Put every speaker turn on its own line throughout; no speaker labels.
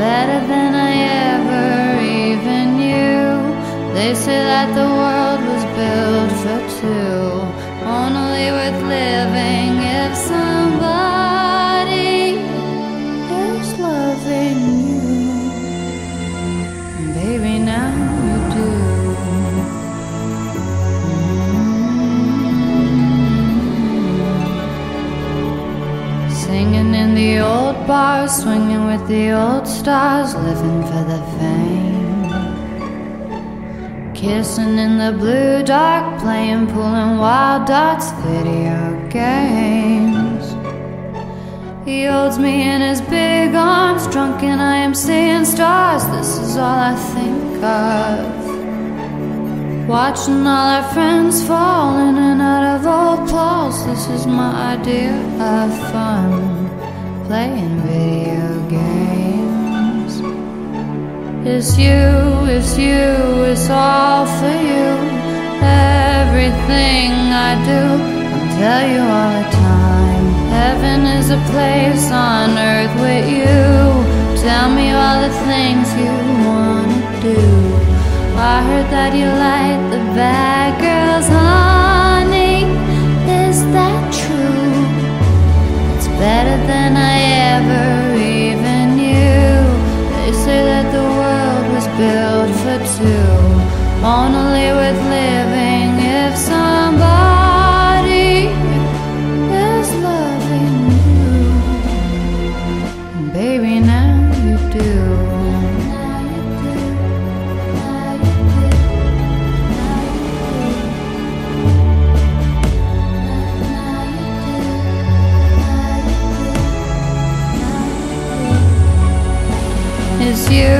better than I ever even knew. They say that the world was built for two, only worth living if somebody Singing in the old bars, swinging with the old stars, living for the fame. Kissing in the blue dark, playing, pulling wild dots, video games. He holds me in his big arms, drunk, and I am seeing stars. This is all I think of. Watching all our friends falling and out of. This is my idea of fun. Playing video games. It's you, it's you, it's all for you. Everything I do, I tell you all the time. Heaven is a place on earth with you. Tell me all the things you wanna do. I heard that you like the bad built only worth living if somebody is loving you. And baby. Now you do. It's you,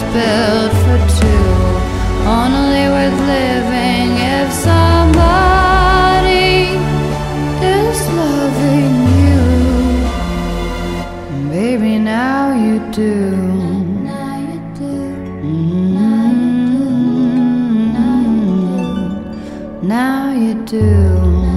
was built for two, only worth living if somebody is loving you. And baby, now you do. Now you do. Mm-hmm. Now you do.